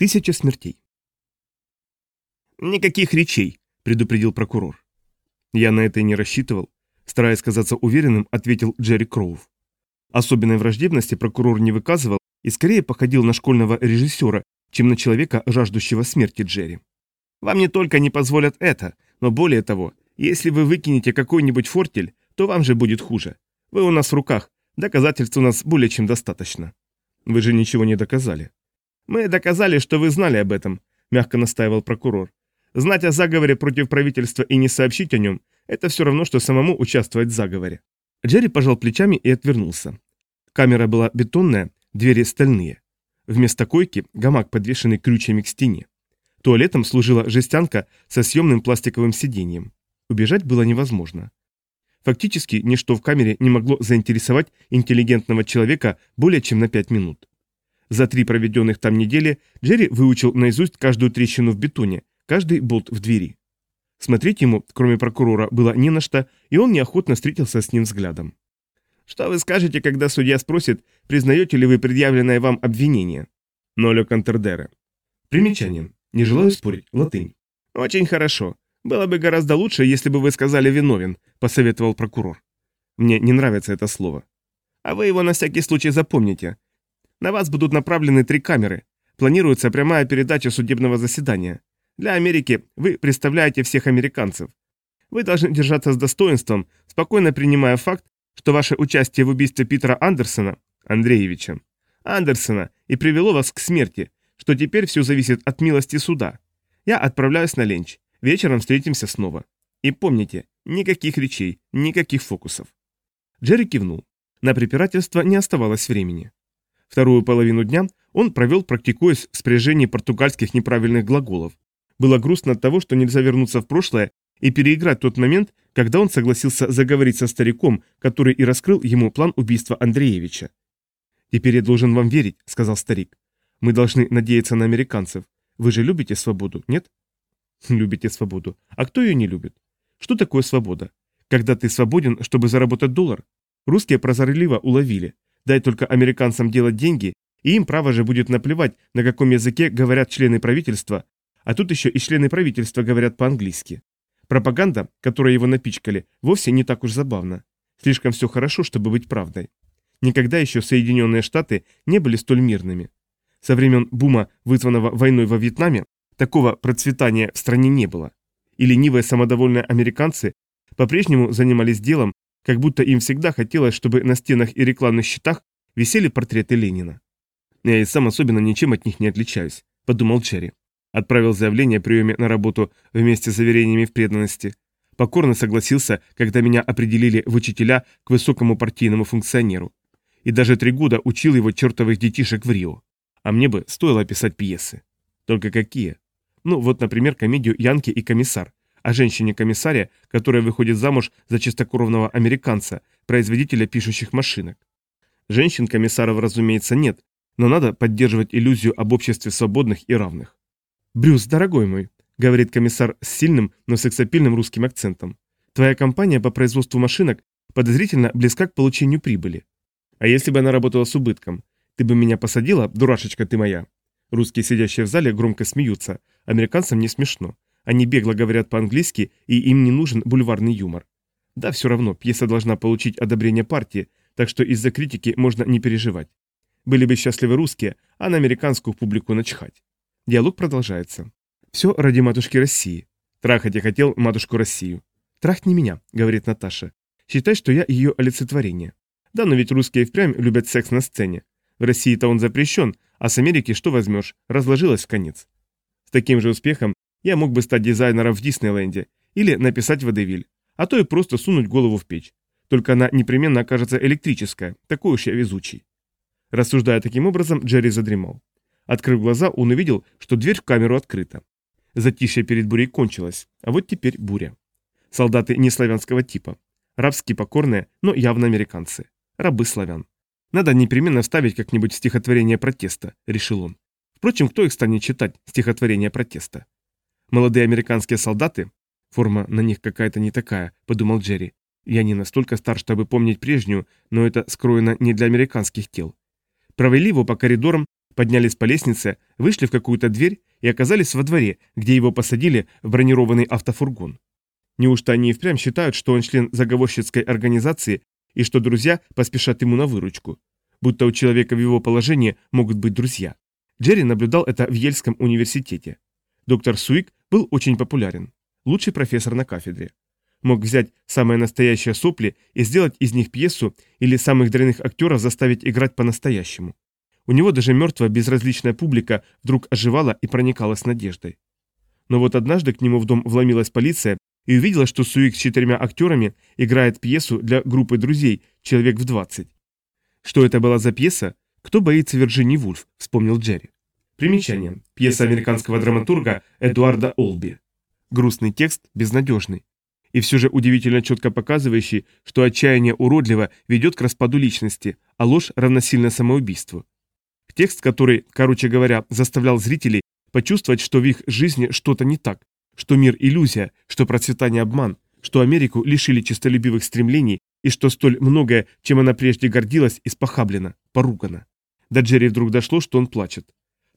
Тысяча смертей. «Никаких речей», — предупредил прокурор. Я на это и не рассчитывал. Стараясь казаться уверенным, ответил Джерри Кроув. Особенной враждебности прокурор не выказывал и скорее походил на школьного режиссера, чем на человека, жаждущего смерти Джерри. «Вам не только не позволят это, но более того, если вы выкинете какой-нибудь фортель, то вам же будет хуже. Вы у нас в руках, доказательств у нас более чем достаточно». «Вы же ничего не доказали». «Мы доказали, что вы знали об этом», – мягко настаивал прокурор. «Знать о заговоре против правительства и не сообщить о нем – это все равно, что самому участвовать в заговоре». Джерри пожал плечами и отвернулся. Камера была бетонная, двери стальные. Вместо койки – гамак, подвешенный крючьями к стене. Туалетом служила жестянка со съемным пластиковым сиденьем. Убежать было невозможно. Фактически, ничто в камере не могло заинтересовать интеллигентного человека более чем на пять минут. За три проведенных там недели Джерри выучил наизусть каждую трещину в бетоне, каждый болт в двери. Смотреть ему, кроме прокурора, было не на что, и он неохотно встретился с ним взглядом. «Что вы скажете, когда судья спросит, признаете ли вы предъявленное вам обвинение?» Нолю Кантердера. Примечание. Не желаю спорить. Латынь. «Очень хорошо. Было бы гораздо лучше, если бы вы сказали «виновен», — посоветовал прокурор. Мне не нравится это слово. А вы его на всякий случай запомните. На вас будут направлены три камеры. Планируется прямая передача судебного заседания. Для Америки вы представляете всех американцев. Вы должны держаться с достоинством, спокойно принимая факт, что ваше участие в убийстве Питера Андерсона, Андреевича, Андерсона и привело вас к смерти, что теперь все зависит от милости суда. Я отправляюсь на ленч. Вечером встретимся снова. И помните, никаких речей, никаких фокусов. Джерри кивнул. На препирательство не оставалось времени. Вторую половину дня он провел, практикуясь в спряжении португальских неправильных глаголов. Было грустно от того, что нельзя вернуться в прошлое и переиграть тот момент, когда он согласился заговорить со стариком, который и раскрыл ему план убийства Андреевича. «Теперь я должен вам верить», — сказал старик. «Мы должны надеяться на американцев. Вы же любите свободу, нет?» Любите свободу. А кто ее не любит? Что такое свобода? Когда ты свободен, чтобы заработать доллар? Русские прозорливо уловили. Дай только американцам делать деньги, и им право же будет наплевать, на каком языке говорят члены правительства, а тут еще и члены правительства говорят по-английски. Пропаганда, которой его напичкали, вовсе не так уж забавно. Слишком все хорошо, чтобы быть правдой. Никогда еще Соединенные Штаты не были столь мирными. Со времен бума, вызванного войной во Вьетнаме, Такого процветания в стране не было. И ленивые самодовольные американцы по-прежнему занимались делом, как будто им всегда хотелось, чтобы на стенах и рекламных щитах висели портреты Ленина. «Я и сам особенно ничем от них не отличаюсь», — подумал Черри. Отправил заявление о приеме на работу вместе с заверениями в преданности. Покорно согласился, когда меня определили в учителя к высокому партийному функционеру. И даже три года учил его чертовых детишек в Рио. А мне бы стоило писать пьесы. Только какие? Ну, вот, например, комедию «Янки и комиссар» о женщине-комиссаре, которая выходит замуж за чистокровного американца, производителя пишущих машинок. Женщин-комиссаров, разумеется, нет, но надо поддерживать иллюзию об обществе свободных и равных. «Брюс, дорогой мой», — говорит комиссар с сильным, но сексапильным русским акцентом, «твоя компания по производству машинок подозрительно близка к получению прибыли. А если бы она работала с убытком? Ты бы меня посадила, дурашечка ты моя?» Русские, сидящие в зале, громко смеются. Американцам не смешно. Они бегло говорят по-английски, и им не нужен бульварный юмор. Да, все равно, пьеса должна получить одобрение партии, так что из-за критики можно не переживать. Были бы счастливы русские, а на американскую публику начхать. Диалог продолжается. Все ради матушки России. Трахать я хотел матушку Россию. Трахни меня, говорит Наташа. Считай, что я ее олицетворение. Да, но ведь русские впрямь любят секс на сцене. В России-то он запрещен, а с Америки что возьмешь, разложилось в конец. С таким же успехом я мог бы стать дизайнером в Диснейленде или написать водевиль, а то и просто сунуть голову в печь. Только она непременно окажется электрическая, такой уж я везучий. Рассуждая таким образом, Джерри задремал. Открыв глаза, он увидел, что дверь в камеру открыта. Затишье перед бурей кончилось, а вот теперь буря. Солдаты не славянского типа. Рабские покорные, но явно американцы. Рабы славян. Надо непременно вставить как-нибудь стихотворение протеста, решил он. Впрочем, кто их станет читать, стихотворение протеста? Молодые американские солдаты, форма на них какая-то не такая, подумал Джерри. Я не настолько стар, чтобы помнить прежнюю, но это скроено не для американских тел. Провели его по коридорам, поднялись по лестнице, вышли в какую-то дверь и оказались во дворе, где его посадили в бронированный автофургон. Неужто они и впрямь считают, что он член заговорщицкой организации и что друзья поспешат ему на выручку? Будто у человека в его положении могут быть друзья. Джерри наблюдал это в Ельском университете. Доктор Суик был очень популярен. Лучший профессор на кафедре. Мог взять самые настоящие сопли и сделать из них пьесу или самых дрянных актеров заставить играть по-настоящему. У него даже мертвая безразличная публика вдруг оживала и проникалась надеждой. Но вот однажды к нему в дом вломилась полиция и увидела, что Суик с четырьмя актерами играет пьесу для группы друзей, человек в 20. Что это была за пьеса? «Кто боится Вирджинии Вульф?» – вспомнил Джерри. Примечание. Пьеса американского драматурга Эдуарда Олби. Грустный текст, безнадежный. И все же удивительно четко показывающий, что отчаяние уродливо ведет к распаду личности, а ложь равносильно самоубийству. Текст, который, короче говоря, заставлял зрителей почувствовать, что в их жизни что-то не так, что мир – иллюзия, что процветание – обман, что Америку лишили честолюбивых стремлений и что столь многое, чем она прежде гордилась, испохаблено, поругано. До Джерри вдруг дошло, что он плачет.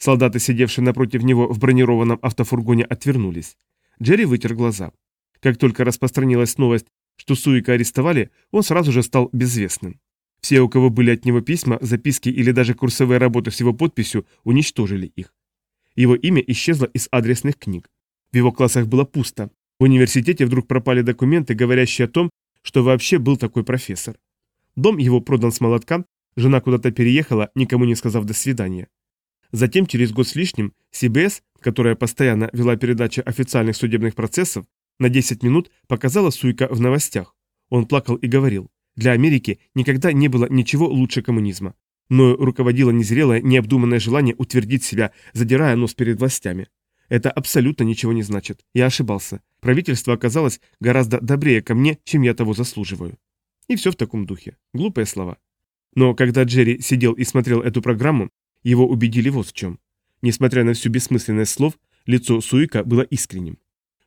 Солдаты, сидевшие напротив него в бронированном автофургоне, отвернулись. Джерри вытер глаза. Как только распространилась новость, что Суика арестовали, он сразу же стал безвестным. Все, у кого были от него письма, записки или даже курсовые работы с его подписью, уничтожили их. Его имя исчезло из адресных книг. В его классах было пусто. В университете вдруг пропали документы, говорящие о том, что вообще был такой профессор. Дом его продан с молотка, жена куда-то переехала, никому не сказав «до свидания». Затем, через год с лишним, CBS, которая постоянно вела передачи официальных судебных процессов, на 10 минут показала Суйка в новостях. Он плакал и говорил, для Америки никогда не было ничего лучше коммунизма. Но руководило незрелое, необдуманное желание утвердить себя, задирая нос перед властями. Это абсолютно ничего не значит. Я ошибался. Правительство оказалось гораздо добрее ко мне, чем я того заслуживаю. И все в таком духе. Глупые слова. Но когда Джерри сидел и смотрел эту программу, его убедили вот в чем. Несмотря на всю бессмысленность слов, лицо Суика было искренним.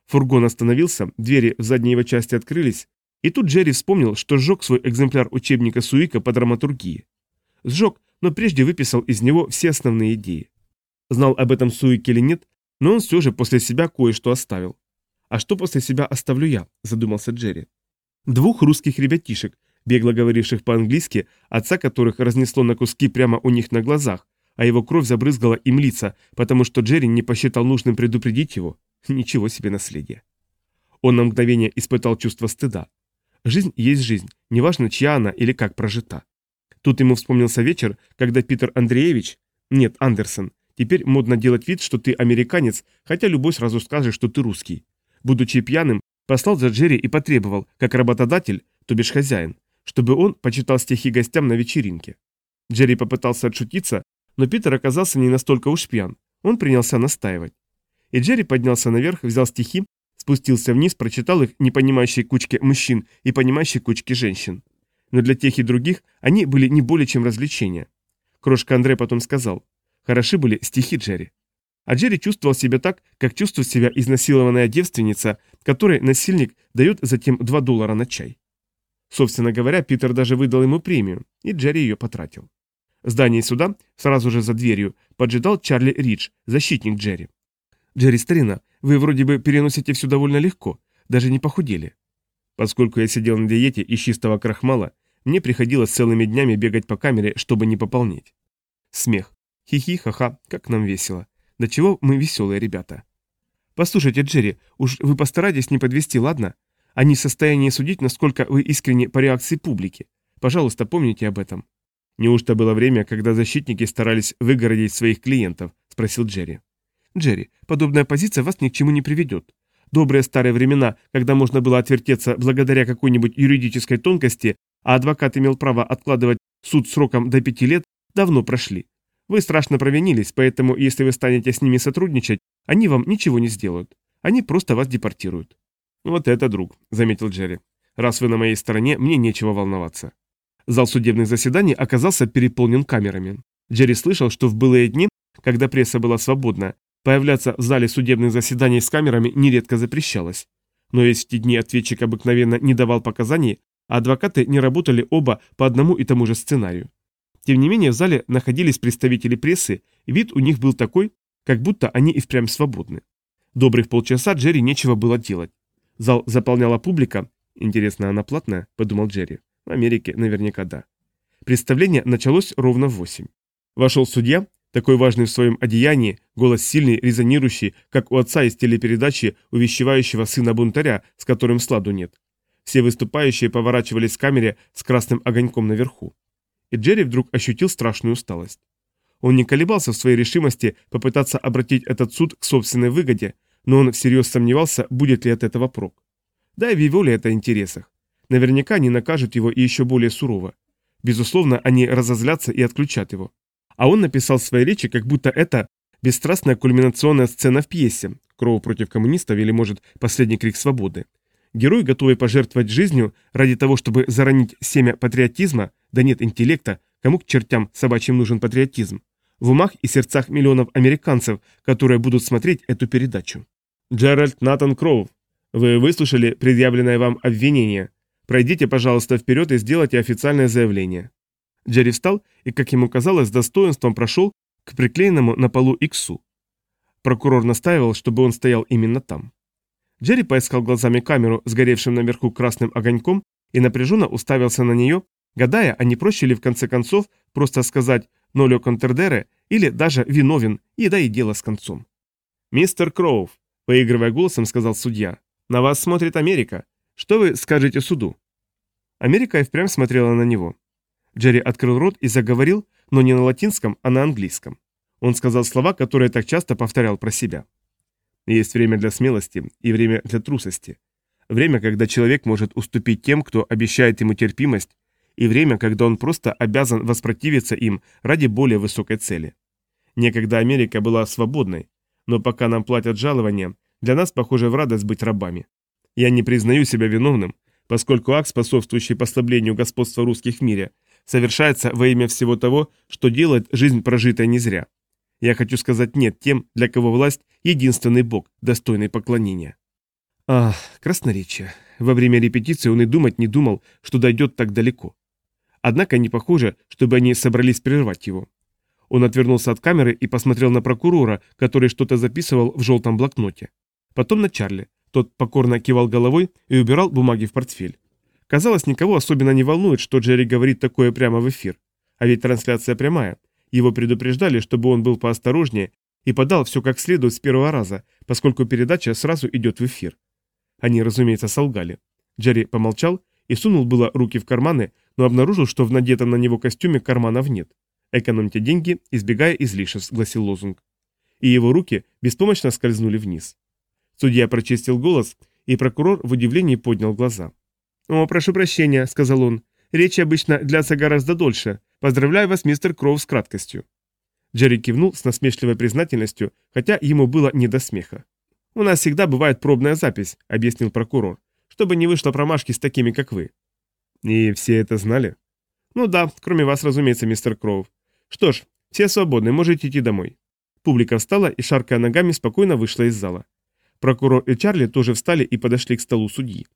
Фургон остановился, двери в задней его части открылись, и тут Джерри вспомнил, что сжег свой экземпляр учебника Суика по драматургии. Сжег, но прежде выписал из него все основные идеи. Знал об этом Суик или нет, но он все же после себя кое-что оставил. «А что после себя оставлю я?» – задумался Джерри. Двух русских ребятишек, бегло говоривших по-английски, отца которых разнесло на куски прямо у них на глазах, а его кровь забрызгала им лица, потому что Джерри не посчитал нужным предупредить его. Ничего себе наследие. Он на мгновение испытал чувство стыда. Жизнь есть жизнь, неважно, чья она или как прожита. Тут ему вспомнился вечер, когда Питер Андреевич, нет, Андерсон, теперь модно делать вид, что ты американец, хотя любой сразу скажет, что ты русский. Будучи пьяным, послал за Джерри и потребовал, как работодатель, то бишь хозяин, чтобы он почитал стихи гостям на вечеринке. Джерри попытался отшутиться, но Питер оказался не настолько уж пьян. Он принялся настаивать. И Джерри поднялся наверх, взял стихи, спустился вниз, прочитал их непонимающей кучке мужчин и понимающей кучке женщин. Но для тех и других они были не более чем развлечения. Крошка Андре потом сказал, хороши были стихи Джерри. А Джерри чувствовал себя так, как чувствует себя изнасилованная девственница, которой насильник дает затем 2 доллара на чай. Собственно говоря, Питер даже выдал ему премию, и Джерри ее потратил. В здании суда, сразу же за дверью, поджидал Чарли Ридж, защитник Джерри. «Джерри, старина, вы вроде бы переносите все довольно легко, даже не похудели». Поскольку я сидел на диете из чистого крахмала, мне приходилось целыми днями бегать по камере, чтобы не пополнеть. Смех. Хи-хи, ха-ха, как нам весело. До чего мы веселые ребята. Послушайте, Джерри, уж вы постарайтесь не подвести, ладно? Они в состоянии судить, насколько вы искренне по реакции публики. Пожалуйста, помните об этом. «Неужто было время, когда защитники старались выгородить своих клиентов?» – спросил Джерри. «Джерри, подобная позиция вас ни к чему не приведет. Добрые старые времена, когда можно было отвертеться благодаря какой-нибудь юридической тонкости, а адвокат имел право откладывать суд сроком до пяти лет, давно прошли. Вы страшно провинились, поэтому если вы станете с ними сотрудничать, они вам ничего не сделают. Они просто вас депортируют». «Вот это друг», – заметил Джерри. «Раз вы на моей стороне, мне нечего волноваться». Зал судебных заседаний оказался переполнен камерами. Джерри слышал, что в былые дни, когда пресса была свободна, появляться в зале судебных заседаний с камерами нередко запрещалось. Но если в те дни ответчик обыкновенно не давал показаний, а адвокаты не работали оба по одному и тому же сценарию. Тем не менее, в зале находились представители прессы, Вид у них был такой, как будто они и впрямь свободны. Добрых полчаса Джерри нечего было делать. Зал заполняла публика. Интересно, она платная? Подумал Джерри. В Америке наверняка да. Представление началось ровно в восемь. Вошел судья, такой важный в своем одеянии, голос сильный, резонирующий, как у отца из телепередачи, увещевающего сына бунтаря, с которым сладу нет. Все выступающие поворачивались к камере с красным огоньком наверху. И Джерри вдруг ощутил страшную усталость. Он не колебался в своей решимости попытаться обратить этот суд к собственной выгоде, но он всерьез сомневался, будет ли от этого прок. Да и в его ли это интересах. Наверняка они накажут его и еще более сурово. Безусловно, они разозлятся и отключат его. А он написал в своей речи, как будто это бесстрастная кульминационная сцена в пьесе «Кроу против коммунистов» или, может, «Последний крик свободы». Герой, готовый пожертвовать жизнью ради того, чтобы заронить семя патриотизма, да нет интеллекта, кому к чертям собачьим нужен патриотизм, в умах и сердцах миллионов американцев, которые будут смотреть эту передачу. Джеральд Натан Кроу, вы выслушали предъявленное вам обвинение. Пройдите, пожалуйста, вперед и сделайте официальное заявление. Джерри встал и, как ему казалось, с достоинством прошел к приклеенному на полу иксу. Прокурор настаивал, чтобы он стоял именно там. Джерри поискал глазами камеру, сгоревшим наверху красным огоньком, и напряженно уставился на нее, гадая, а не проще ли в конце концов просто сказать «нолю контердере» или даже «виновен» и да и дело с концом. «Мистер Кроув», — поигрывая голосом, сказал судья, — «на вас смотрит Америка. Что вы скажете суду?» Америка и впрямь смотрела на него. Джерри открыл рот и заговорил, но не на латинском, а на английском. Он сказал слова, которые так часто повторял про себя. Есть время для смелости и время для трусости. Время, когда человек может уступить тем, кто обещает ему терпимость, и время, когда он просто обязан воспротивиться им ради более высокой цели. Некогда Америка была свободной, но пока нам платят жалования, для нас, похоже, в радость быть рабами. Я не признаю себя виновным, поскольку акт, способствующий послаблению господства русских в мире, совершается во имя всего того, что делает жизнь прожитая не зря. Я хочу сказать «нет» тем, для кого власть – единственный бог, достойный поклонения. Ах, красноречие. Во время репетиции он и думать не думал, что дойдет так далеко. Однако не похоже, чтобы они собрались прервать его. Он отвернулся от камеры и посмотрел на прокурора, который что-то записывал в желтом блокноте. Потом на Чарли. Тот покорно кивал головой и убирал бумаги в портфель. Казалось, никого особенно не волнует, что Джерри говорит такое прямо в эфир. А ведь трансляция прямая. Его предупреждали, чтобы он был поосторожнее и подал все как следует с первого раза, поскольку передача сразу идет в эфир. Они, разумеется, солгали. Джерри помолчал и сунул было руки в карманы, но обнаружил, что в надетом на него костюме карманов нет. «Экономьте деньги, избегая излишеств», — гласил лозунг. И его руки беспомощно скользнули вниз. Судья прочистил голос, и прокурор в удивлении поднял глаза. «О, прошу прощения», — сказал он. «Речи обычно длятся гораздо дольше. Поздравляю вас, мистер Кроу, с краткостью». Джерри кивнул с насмешливой признательностью, хотя ему было не до смеха. «У нас всегда бывает пробная запись», — объяснил прокурор, «чтобы не вышло промашки с такими, как вы». «И все это знали?» «Ну да, кроме вас, разумеется, мистер Кроу. Что ж, все свободны, можете идти домой». Публика встала и, шаркая ногами, спокойно вышла из зала. Прокурор и Чарли тоже встали и подошли к столу судьи.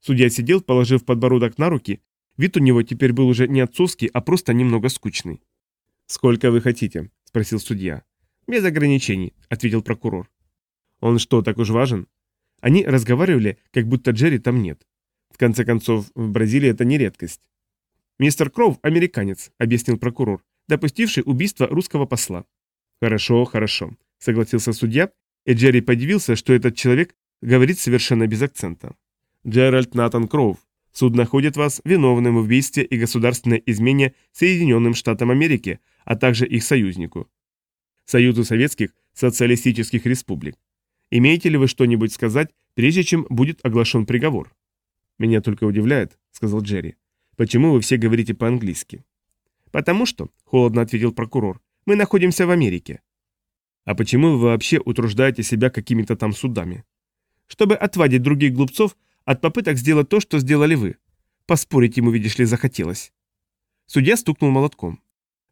Судья сидел, положив подбородок на руки. Вид у него теперь был уже не отцовский, а просто немного скучный. «Сколько вы хотите?» – спросил судья. «Без ограничений», – ответил прокурор. «Он что, так уж важен?» Они разговаривали, как будто Джерри там нет. В конце концов, в Бразилии это не редкость. «Мистер Кроув – американец», – объяснил прокурор, допустивший убийство русского посла. «Хорошо, хорошо», – согласился судья, и Джерри подивился, что этот человек говорит совершенно без акцента. Джеральд Натан Кроув. Суд находит вас виновным в убийстве и государственной измене Соединенным Штатам Америки, а также их союзнику. Союзу Советских Социалистических Республик. Имеете ли вы что-нибудь сказать, прежде чем будет оглашен приговор? Меня только удивляет, сказал Джерри. Почему вы все говорите по-английски? Потому что, холодно ответил прокурор, мы находимся в Америке. А почему вы вообще утруждаете себя какими-то там судами? Чтобы отвадить других глупцов от попыток сделать то, что сделали вы. Поспорить ему, видишь ли, захотелось. Судья стукнул молотком.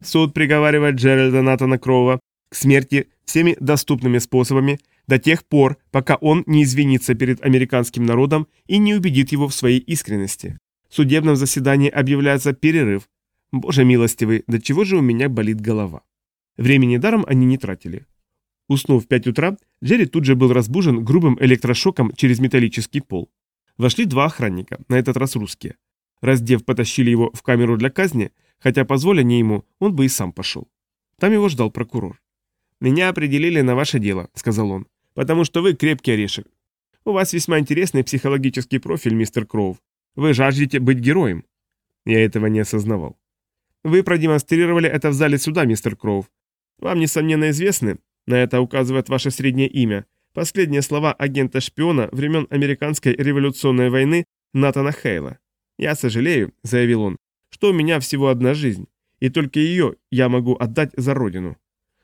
Суд приговаривает Джеральда Натана Кроува к смерти всеми доступными способами до тех пор, пока он не извинится перед американским народом и не убедит его в своей искренности. В судебном заседании объявляется перерыв. Боже милостивый, до чего же у меня болит голова? Времени даром они не тратили. Уснув в 5 утра, Джерри тут же был разбужен грубым электрошоком через металлический пол. Вошли два охранника, на этот раз русские. Раздев, потащили его в камеру для казни, хотя позволя не ему, он бы и сам пошел. Там его ждал прокурор. «Меня определили на ваше дело», — сказал он, — «потому что вы крепкий орешек. У вас весьма интересный психологический профиль, мистер Кроув. Вы жаждете быть героем». Я этого не осознавал. «Вы продемонстрировали это в зале суда, мистер Кроув. Вам, несомненно, известны, на это указывает ваше среднее имя, последние слова агента-шпиона времен Американской революционной войны Натана Хейла. «Я сожалею», — заявил он, — «что у меня всего одна жизнь, и только ее я могу отдать за родину».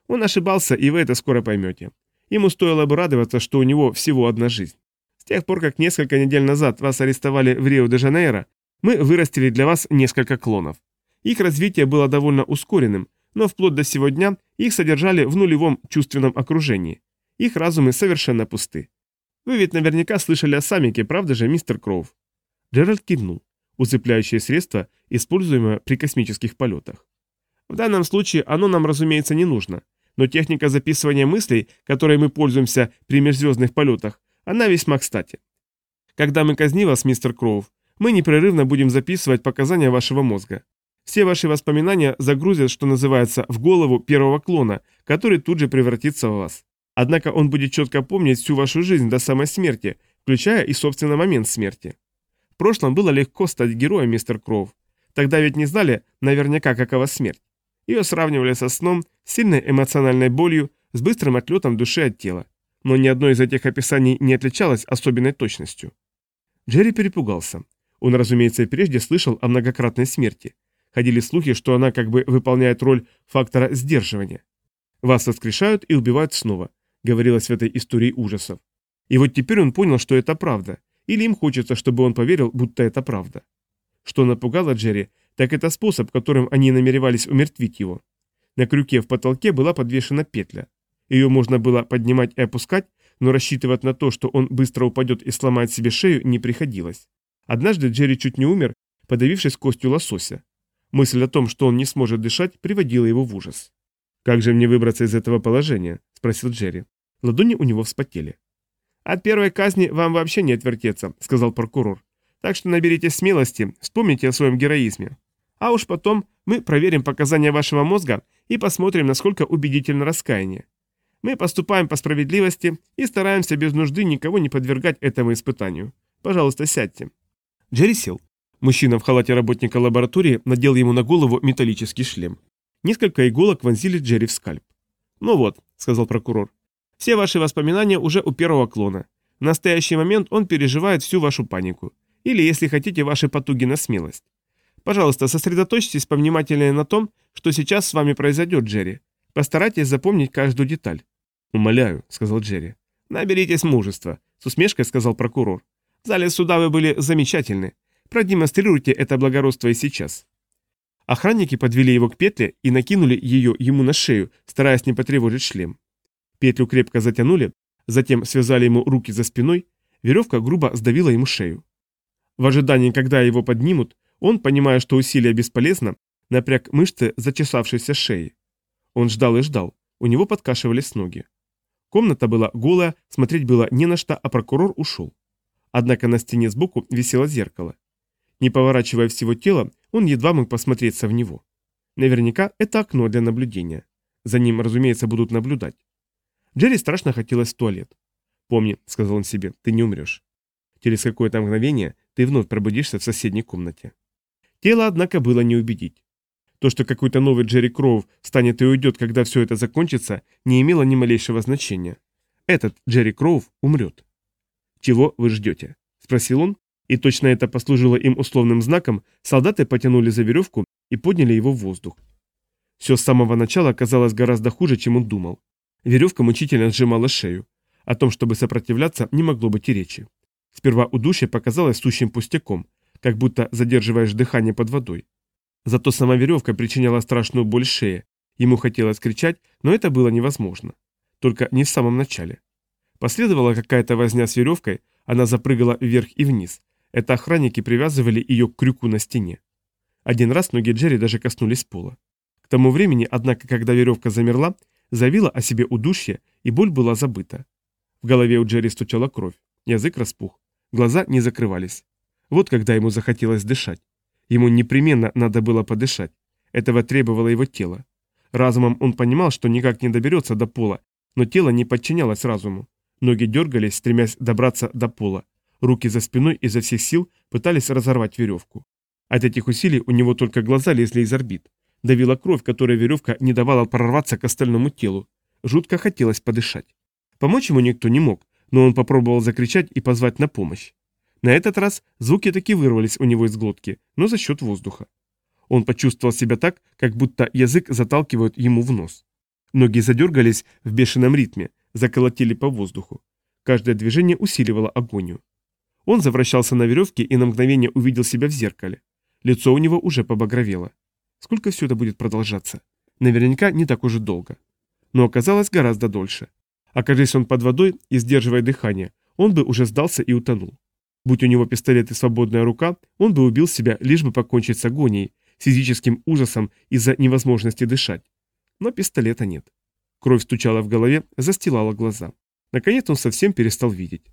Он ошибался, и вы это скоро поймете. Ему стоило бы радоваться, что у него всего одна жизнь. С тех пор, как несколько недель назад вас арестовали в Рио-де-Жанейро, мы вырастили для вас несколько клонов. Их развитие было довольно ускоренным, но вплоть до сего дня их содержали в нулевом чувственном окружении. Их разумы совершенно пусты. Вы ведь наверняка слышали о самике, правда же, мистер Кроув? Джеральд кивнул. Усыпляющее средство, используемое при космических полетах. В данном случае оно нам, разумеется, не нужно, но техника записывания мыслей, которой мы пользуемся при межзвездных полетах, она весьма кстати. Когда мы казни вас, мистер Кроув, мы непрерывно будем записывать показания вашего мозга. Все ваши воспоминания загрузят, что называется, в голову первого клона, который тут же превратится в вас. Однако он будет четко помнить всю вашу жизнь до самой смерти, включая и собственный момент смерти. В прошлом было легко стать героем, мистер Кроув. Тогда ведь не знали наверняка, какова смерть. Ее сравнивали со сном, сильной эмоциональной болью, с быстрым отлетом души от тела. Но ни одно из этих описаний не отличалось особенной точностью. Джерри перепугался. Он, разумеется, прежде слышал о многократной смерти. Ходили слухи, что она как бы выполняет роль фактора сдерживания. Вас воскрешают и убивают снова, говорилось в этой истории ужасов. И вот теперь он понял, что это правда, или им хочется, чтобы он поверил, будто это правда. Что напугало Джерри, так это способ, которым они намеревались умертвить его. На крюке в потолке была подвешена петля. Ее можно было поднимать и опускать, но рассчитывать на то, что он быстро упадет и сломает себе шею, не приходилось. Однажды Джерри чуть не умер, подавившись костью лосося. Мысль о том, что он не сможет дышать, приводила его в ужас. «Как же мне выбраться из этого положения?» – спросил Джерри. Ладони у него вспотели. «От первой казни вам вообще не отвертеться», – сказал прокурор. «Так что наберитесь смелости, вспомните о своем героизме. А уж потом мы проверим показания вашего мозга и посмотрим, насколько убедительно раскаяние. Мы поступаем по справедливости и стараемся без нужды никого не подвергать этому испытанию. Пожалуйста, сядьте». Джерри сел. Мужчина в халате работника лаборатории надел ему на голову металлический шлем. Несколько иголок вонзили Джерри в скальп. «Ну вот», — сказал прокурор, — «все ваши воспоминания уже у первого клона. В настоящий момент он переживает всю вашу панику. Или, если хотите, ваши потуги на смелость. Пожалуйста, сосредоточьтесь повнимательнее на том, что сейчас с вами произойдет, Джерри. Постарайтесь запомнить каждую деталь». «Умоляю», — сказал Джерри. «Наберитесь мужества», — с усмешкой сказал прокурор. «В зале суда вы были замечательны. Продемонстрируйте это благородство и сейчас. Охранники подвели его к петле и накинули ее ему на шею, стараясь не потревожить шлем. Петлю крепко затянули, затем связали ему руки за спиной, веревка грубо сдавила ему шею. В ожидании, когда его поднимут, он, понимая, что усилие бесполезно, напряг мышцы зачесавшейся шеи. Он ждал и ждал, у него подкашивались ноги. Комната была голая, смотреть было не на что, а прокурор ушел. Однако на стене сбоку висело зеркало. Не поворачивая всего тела, он едва мог посмотреться в него. Наверняка это окно для наблюдения. За ним, разумеется, будут наблюдать. Джерри страшно хотелось в туалет. «Помни», — сказал он себе, — «ты не умрешь». Через какое-то мгновение ты вновь пробудишься в соседней комнате. Тело, однако, было не убедить. То, что какой-то новый Джерри Кроув станет и уйдет, когда все это закончится, не имело ни малейшего значения. Этот Джерри Кроув умрет. «Чего вы ждете?» – спросил он, и точно это послужило им условным знаком, солдаты потянули за веревку и подняли его в воздух. Все с самого начала казалось гораздо хуже, чем он думал. Веревка мучительно сжимала шею. О том, чтобы сопротивляться, не могло быть и речи. Сперва удушье показалось сущим пустяком, как будто задерживаешь дыхание под водой. Зато сама веревка причиняла страшную боль шее. Ему хотелось кричать, но это было невозможно. Только не в самом начале. Последовала какая-то возня с веревкой, она запрыгала вверх и вниз, это охранники привязывали ее к крюку на стене. Один раз ноги Джерри даже коснулись пола. К тому времени, однако, когда веревка замерла, завила о себе удушье, и боль была забыта. В голове у Джерри стучала кровь, язык распух, глаза не закрывались. Вот когда ему захотелось дышать. Ему непременно надо было подышать. Этого требовало его тело. Разумом он понимал, что никак не доберется до пола, но тело не подчинялось разуму. Ноги дергались, стремясь добраться до пола. Руки за спиной изо всех сил пытались разорвать веревку. От этих усилий у него только глаза лезли из орбит. Давила кровь, которой веревка не давала прорваться к остальному телу. Жутко хотелось подышать. Помочь ему никто не мог, но он попробовал закричать и позвать на помощь. На этот раз звуки таки вырвались у него из глотки, но за счет воздуха. Он почувствовал себя так, как будто язык заталкивают ему в нос. Ноги задергались в бешеном ритме, заколотили по воздуху. Каждое движение усиливало агонию. Он завращался на веревке и на мгновение увидел себя в зеркале. Лицо у него уже побагровело. Сколько все это будет продолжаться? Наверняка не так уже долго. Но оказалось гораздо дольше. Окажись он под водой и сдерживая дыхание, он бы уже сдался и утонул. Будь у него пистолет и свободная рука, он бы убил себя, лишь бы покончить с агонией, физическим ужасом из-за невозможности дышать. Но пистолета нет. Кровь стучала в голове, застилала глаза. Наконец он совсем перестал видеть.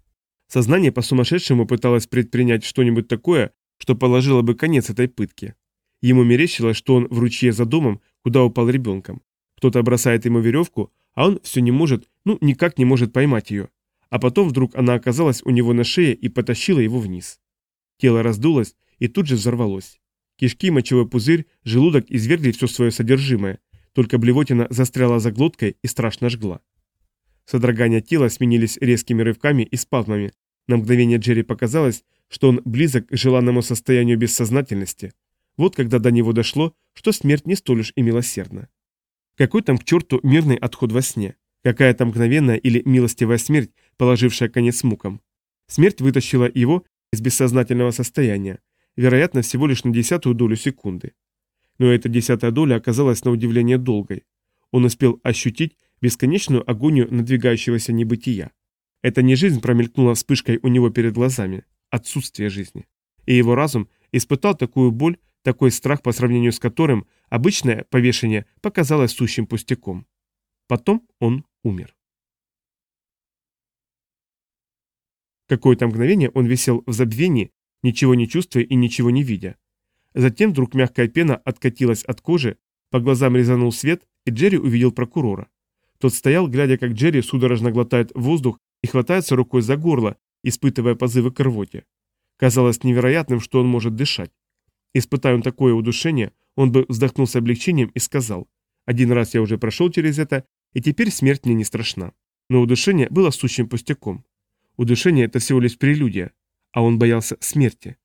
Сознание по-сумасшедшему пыталось предпринять что-нибудь такое, что положило бы конец этой пытке. Ему мерещилось, что он в ручье за домом, куда упал ребенком. Кто-то бросает ему веревку, а он все не может, ну никак не может поймать ее. А потом вдруг она оказалась у него на шее и потащила его вниз. Тело раздулось и тут же взорвалось. Кишки, мочевой пузырь, желудок извергли все свое содержимое, только блевотина застряла за глоткой и страшно жгла. Содрогания тела сменились резкими рывками и спазмами. На мгновение Джерри показалось, что он близок к желанному состоянию бессознательности. Вот когда до него дошло, что смерть не столь уж и милосердна. Какой там к черту мирный отход во сне? Какая там мгновенная или милостивая смерть, положившая конец мукам? Смерть вытащила его из бессознательного состояния, вероятно, всего лишь на десятую долю секунды. Но эта десятая доля оказалась на удивление долгой. Он успел ощутить бесконечную агонию надвигающегося небытия. Это не жизнь промелькнула вспышкой у него перед глазами, отсутствие жизни. И его разум испытал такую боль, такой страх, по сравнению с которым обычное повешение показалось сущим пустяком. Потом он умер. Какое-то мгновение он висел в забвении, ничего не чувствуя и ничего не видя. Затем вдруг мягкая пена откатилась от кожи, по глазам резанул свет, и Джерри увидел прокурора. Тот стоял, глядя, как Джерри судорожно глотает воздух и хватается рукой за горло, испытывая позывы к рвоте. Казалось невероятным, что он может дышать. Испытая он такое удушение, он бы вздохнул с облегчением и сказал, «Один раз я уже прошел через это, и теперь смерть мне не страшна». Но удушение было сущим пустяком. Удушение – это всего лишь прелюдия, а он боялся смерти.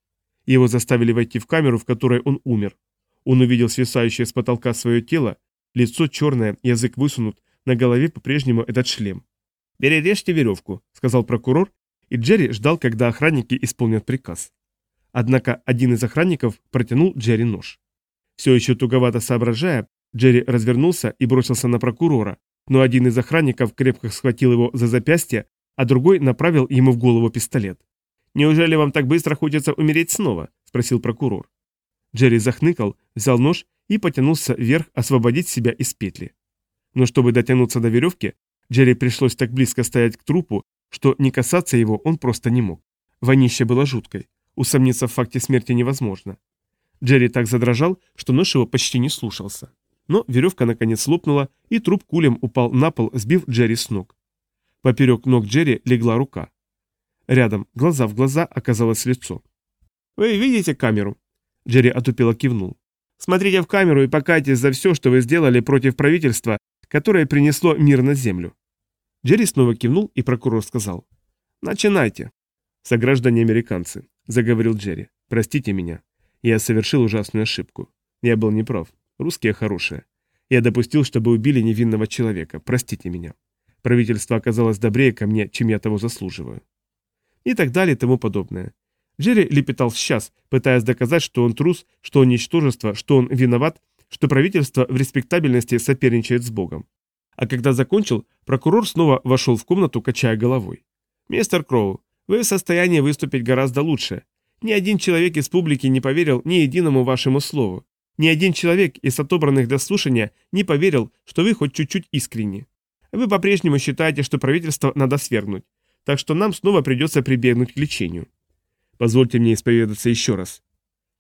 Его заставили войти в камеру, в которой он умер. Он увидел свисающее с потолка свое тело, лицо черное, язык высунут, на голове по-прежнему этот шлем. «Перережьте веревку», — сказал прокурор, и Джерри ждал, когда охранники исполнят приказ. Однако один из охранников протянул Джерри нож. Все еще туговато соображая, Джерри развернулся и бросился на прокурора, но один из охранников крепко схватил его за запястье, а другой направил ему в голову пистолет. «Неужели вам так быстро хочется умереть снова?» – спросил прокурор. Джерри захныкал, взял нож и потянулся вверх освободить себя из петли. Но чтобы дотянуться до веревки, Джерри пришлось так близко стоять к трупу, что не касаться его он просто не мог. Вонище было жуткой. Усомниться в факте смерти невозможно. Джерри так задрожал, что нож его почти не слушался. Но веревка наконец лопнула, и труп кулем упал на пол, сбив Джерри с ног. Поперек ног Джерри легла рука. Рядом, глаза в глаза, оказалось лицо. «Вы видите камеру?» Джерри отупело кивнул. «Смотрите в камеру и покайтесь за все, что вы сделали против правительства, которое принесло мир на землю». Джерри снова кивнул, и прокурор сказал. «Начинайте». «Сограждане американцы», — заговорил Джерри. «Простите меня. Я совершил ужасную ошибку. Я был неправ. Русские хорошие. Я допустил, чтобы убили невинного человека. Простите меня. Правительство оказалось добрее ко мне, чем я того заслуживаю и так далее и тому подобное. Джерри лепетал сейчас, пытаясь доказать, что он трус, что он ничтожество, что он виноват, что правительство в респектабельности соперничает с Богом. А когда закончил, прокурор снова вошел в комнату, качая головой. «Мистер Кроу, вы в состоянии выступить гораздо лучше. Ни один человек из публики не поверил ни единому вашему слову. Ни один человек из отобранных до слушания не поверил, что вы хоть чуть-чуть искренни. Вы по-прежнему считаете, что правительство надо свергнуть, так что нам снова придется прибегнуть к лечению. Позвольте мне исповедаться еще раз.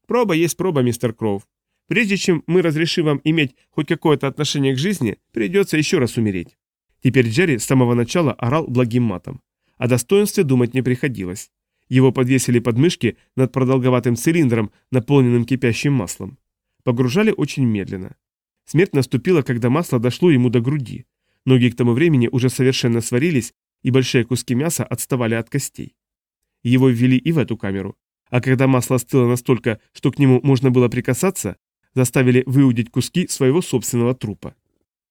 Проба есть проба, мистер Кроув. Прежде чем мы разрешим вам иметь хоть какое-то отношение к жизни, придется еще раз умереть. Теперь Джерри с самого начала орал благим матом. О достоинстве думать не приходилось. Его подвесили под мышки над продолговатым цилиндром, наполненным кипящим маслом. Погружали очень медленно. Смерть наступила, когда масло дошло ему до груди. Ноги к тому времени уже совершенно сварились, и большие куски мяса отставали от костей. Его ввели и в эту камеру. А когда масло остыло настолько, что к нему можно было прикасаться, заставили выудить куски своего собственного трупа.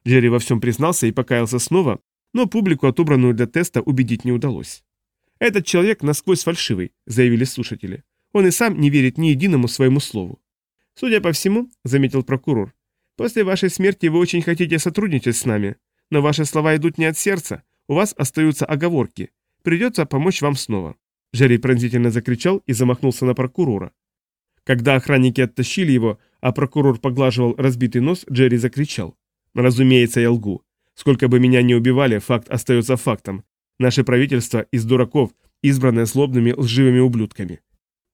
Джерри во всем признался и покаялся снова, но публику, отобранную для теста, убедить не удалось. «Этот человек насквозь фальшивый», — заявили слушатели. «Он и сам не верит ни единому своему слову». «Судя по всему», — заметил прокурор, — «после вашей смерти вы очень хотите сотрудничать с нами, но ваши слова идут не от сердца, у вас остаются оговорки. Придется помочь вам снова». Джерри пронзительно закричал и замахнулся на прокурора. Когда охранники оттащили его, а прокурор поглаживал разбитый нос, Джерри закричал. «Разумеется, я лгу. Сколько бы меня ни убивали, факт остается фактом. Наше правительство из дураков, избранное злобными лживыми ублюдками».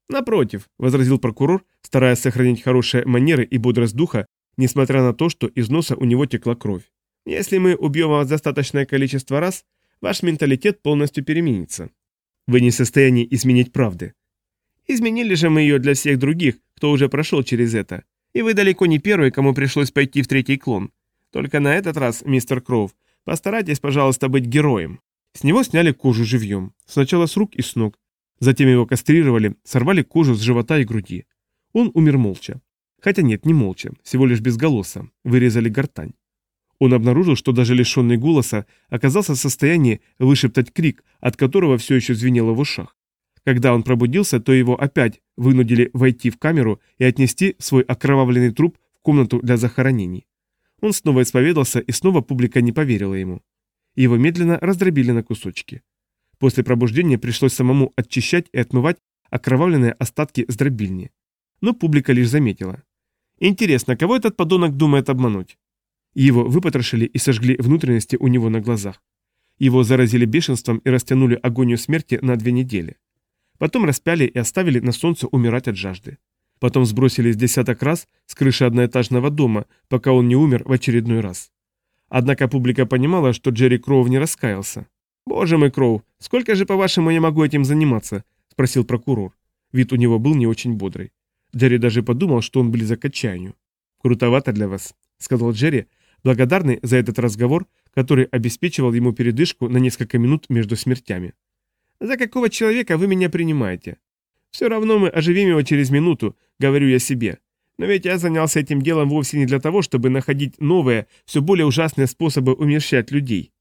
«Напротив», — возразил прокурор, стараясь сохранить хорошие манеры и бодрость духа, несмотря на то, что из носа у него текла кровь. «Если мы убьем вас достаточное количество раз, ваш менталитет полностью переменится. Вы не в состоянии изменить правды. Изменили же мы ее для всех других, кто уже прошел через это. И вы далеко не первый, кому пришлось пойти в третий клон. Только на этот раз, мистер Кроув, постарайтесь, пожалуйста, быть героем. С него сняли кожу живьем. Сначала с рук и с ног. Затем его кастрировали, сорвали кожу с живота и груди. Он умер молча. Хотя нет, не молча, всего лишь без голоса. Вырезали гортань. Он обнаружил, что даже лишенный голоса оказался в состоянии вышептать крик, от которого все еще звенело в ушах. Когда он пробудился, то его опять вынудили войти в камеру и отнести свой окровавленный труп в комнату для захоронений. Он снова исповедался, и снова публика не поверила ему. Его медленно раздробили на кусочки. После пробуждения пришлось самому очищать и отмывать окровавленные остатки с дробильни. Но публика лишь заметила. Интересно, кого этот подонок думает обмануть? Его выпотрошили и сожгли внутренности у него на глазах. Его заразили бешенством и растянули агонию смерти на две недели. Потом распяли и оставили на солнце умирать от жажды. Потом сбросили с десяток раз с крыши одноэтажного дома, пока он не умер в очередной раз. Однако публика понимала, что Джерри Кроу не раскаялся. «Боже мой, Кроу, сколько же, по-вашему, я могу этим заниматься?» – спросил прокурор. Вид у него был не очень бодрый. Джерри даже подумал, что он близок к отчаянию. «Крутовато для вас», – сказал Джерри, благодарный за этот разговор, который обеспечивал ему передышку на несколько минут между смертями. «За какого человека вы меня принимаете? Все равно мы оживим его через минуту, говорю я себе. Но ведь я занялся этим делом вовсе не для того, чтобы находить новые, все более ужасные способы умерщвлять людей.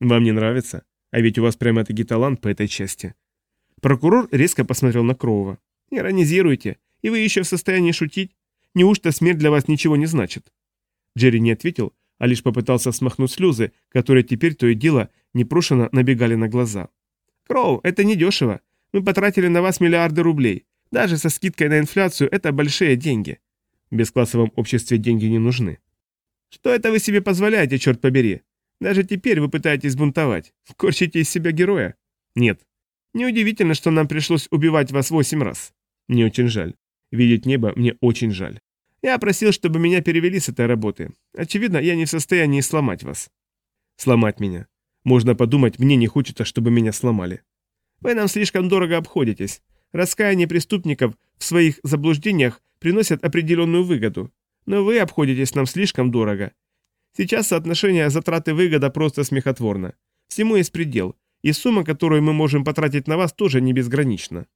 Вам не нравится? А ведь у вас прямо-таки талант по этой части. Прокурор резко посмотрел на Кроува. Иронизируете, и вы еще в состоянии шутить? Неужто смерть для вас ничего не значит? Джерри не ответил, а лишь попытался смахнуть слезы, которые теперь то и дело непрошено набегали на глаза. «Кроу, это недешево. Мы потратили на вас миллиарды рублей. Даже со скидкой на инфляцию это большие деньги. В бесклассовом обществе деньги не нужны. Что это вы себе позволяете, черт побери? Даже теперь вы пытаетесь бунтовать. Корчите из себя героя? Нет. Неудивительно, что нам пришлось убивать вас восемь раз. Мне очень жаль. Видеть небо мне очень жаль. Я просил, чтобы меня перевели с этой работы. Очевидно, я не в состоянии сломать вас. Сломать меня. Можно подумать, мне не хочется, чтобы меня сломали. Вы нам слишком дорого обходитесь. Раскаяние преступников в своих заблуждениях приносят определенную выгоду. Но вы обходитесь нам слишком дорого. Сейчас соотношение затраты-выгода просто смехотворно. Всему есть предел, и сумма, которую мы можем потратить на вас, тоже не безгранична.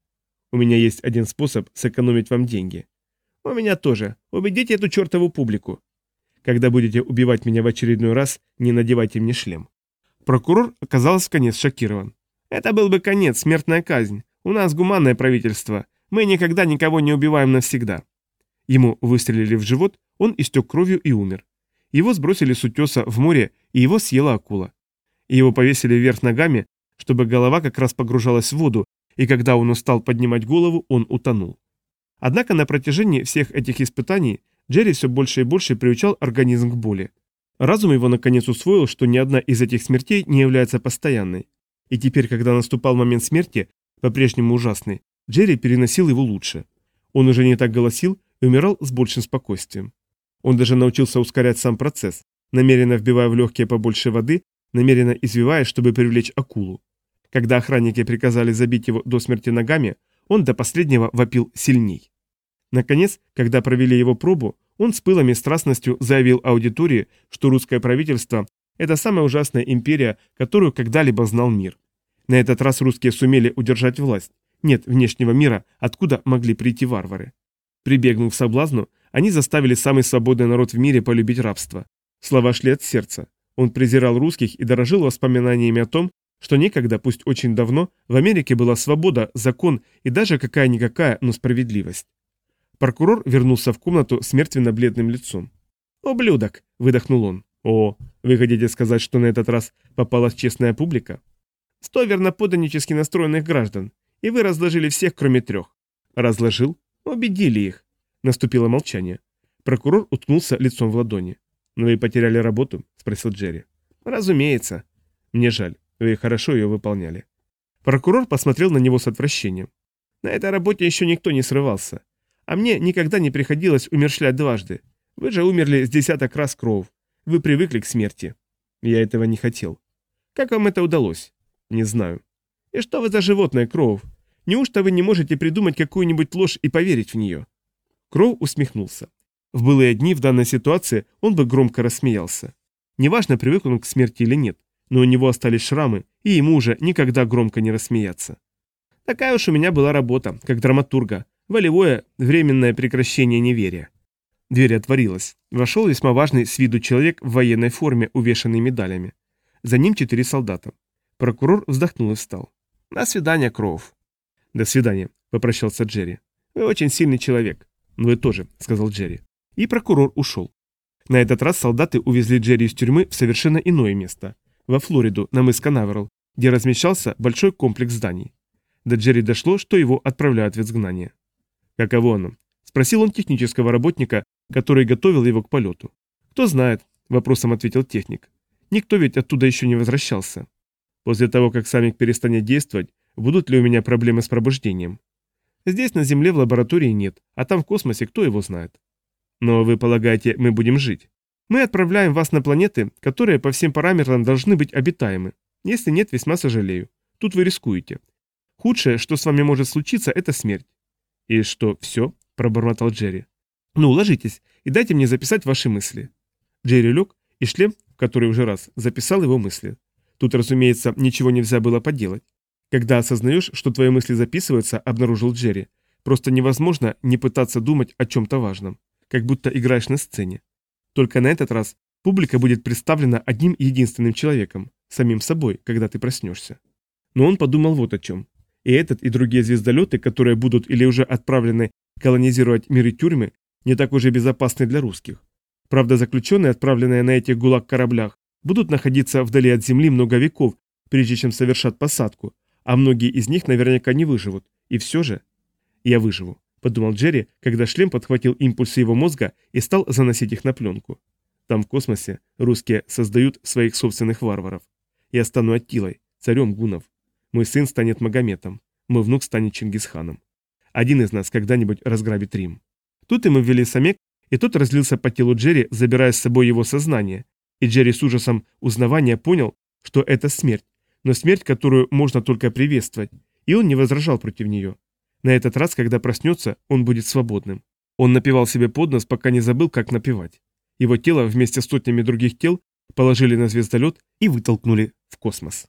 У меня есть один способ сэкономить вам деньги. У меня тоже. Убедите эту чертову публику. Когда будете убивать меня в очередной раз, не надевайте мне шлем. Прокурор оказался конец шокирован. Это был бы конец, смертная казнь. У нас гуманное правительство. Мы никогда никого не убиваем навсегда. Ему выстрелили в живот, он истек кровью и умер. Его сбросили с утеса в море, и его съела акула. Его повесили вверх ногами, чтобы голова как раз погружалась в воду, и когда он устал поднимать голову, он утонул. Однако на протяжении всех этих испытаний Джерри все больше и больше приучал организм к боли. Разум его наконец усвоил, что ни одна из этих смертей не является постоянной. И теперь, когда наступал момент смерти, по-прежнему ужасный, Джерри переносил его лучше. Он уже не так голосил и умирал с большим спокойствием. Он даже научился ускорять сам процесс, намеренно вбивая в легкие побольше воды, намеренно извиваясь, чтобы привлечь акулу. Когда охранники приказали забить его до смерти ногами, он до последнего вопил сильней. Наконец, когда провели его пробу, он с пылом и страстностью заявил аудитории, что русское правительство – это самая ужасная империя, которую когда-либо знал мир. На этот раз русские сумели удержать власть. Нет внешнего мира, откуда могли прийти варвары. Прибегнув к соблазну, они заставили самый свободный народ в мире полюбить рабство. Слова шли от сердца. Он презирал русских и дорожил воспоминаниями о том, что некогда, пусть очень давно, в Америке была свобода, закон и даже какая-никакая, но справедливость. Прокурор вернулся в комнату с мертвенно-бледным лицом. «Ублюдок!» – выдохнул он. «О, вы хотите сказать, что на этот раз попалась честная публика?» «Сто верноподанически настроенных граждан, и вы разложили всех, кроме трех». «Разложил? Убедили их». Наступило молчание. Прокурор уткнулся лицом в ладони. «Но вы потеряли работу?» – спросил Джерри. «Разумеется». «Мне жаль. Вы хорошо ее выполняли». Прокурор посмотрел на него с отвращением. «На этой работе еще никто не срывался. А мне никогда не приходилось умершлять дважды. Вы же умерли с десяток раз кров. Вы привыкли к смерти. Я этого не хотел. Как вам это удалось? Не знаю. И что вы за животное, Кроув? Неужто вы не можете придумать какую-нибудь ложь и поверить в нее?» Кроу усмехнулся. В былые дни в данной ситуации он бы громко рассмеялся. Неважно, привык он к смерти или нет, но у него остались шрамы, и ему уже никогда громко не рассмеяться. Такая уж у меня была работа, как драматурга, Волевое, временное прекращение неверия. Дверь отворилась. Вошел весьма важный с виду человек в военной форме, увешанный медалями. За ним четыре солдата. Прокурор вздохнул и встал. «До свидания, Кроув». «До свидания», — попрощался Джерри. «Вы очень сильный человек». «Вы тоже», — сказал Джерри. И прокурор ушел. На этот раз солдаты увезли Джерри из тюрьмы в совершенно иное место. Во Флориду, на мыс Канаверал, где размещался большой комплекс зданий. До Джерри дошло, что его отправляют в изгнание. «Каково оно?» – спросил он технического работника, который готовил его к полету. «Кто знает», – вопросом ответил техник. «Никто ведь оттуда еще не возвращался. После того, как самик перестанет действовать, будут ли у меня проблемы с пробуждением? Здесь на Земле в лаборатории нет, а там в космосе кто его знает. Но вы полагаете, мы будем жить? Мы отправляем вас на планеты, которые по всем параметрам должны быть обитаемы. Если нет, весьма сожалею. Тут вы рискуете. Худшее, что с вами может случиться, это смерть. «И что, все?» – пробормотал Джерри. «Ну, ложитесь и дайте мне записать ваши мысли». Джерри лег, и шлем, в который уже раз, записал его мысли. Тут, разумеется, ничего нельзя было поделать. Когда осознаешь, что твои мысли записываются, обнаружил Джерри, просто невозможно не пытаться думать о чем-то важном, как будто играешь на сцене. Только на этот раз публика будет представлена одним единственным человеком, самим собой, когда ты проснешься. Но он подумал вот о чем. И этот, и другие звездолеты, которые будут или уже отправлены колонизировать миры тюрьмы, не так уже безопасны для русских. Правда, заключенные, отправленные на этих гулаг-кораблях, будут находиться вдали от Земли много веков, прежде чем совершат посадку, а многие из них наверняка не выживут. И все же... Я выживу, подумал Джерри, когда шлем подхватил импульсы его мозга и стал заносить их на пленку. Там в космосе русские создают своих собственных варваров. Я стану Аттилой, царем гунов. Мой сын станет Магометом, мой внук станет Чингисханом. Один из нас когда-нибудь разграбит Рим. Тут ему ввели самек, и тот разлился по телу Джерри, забирая с собой его сознание. И Джерри с ужасом узнавания понял, что это смерть, но смерть, которую можно только приветствовать, и он не возражал против нее. На этот раз, когда проснется, он будет свободным. Он напевал себе под нос, пока не забыл, как напевать. Его тело вместе с сотнями других тел положили на звездолет и вытолкнули в космос.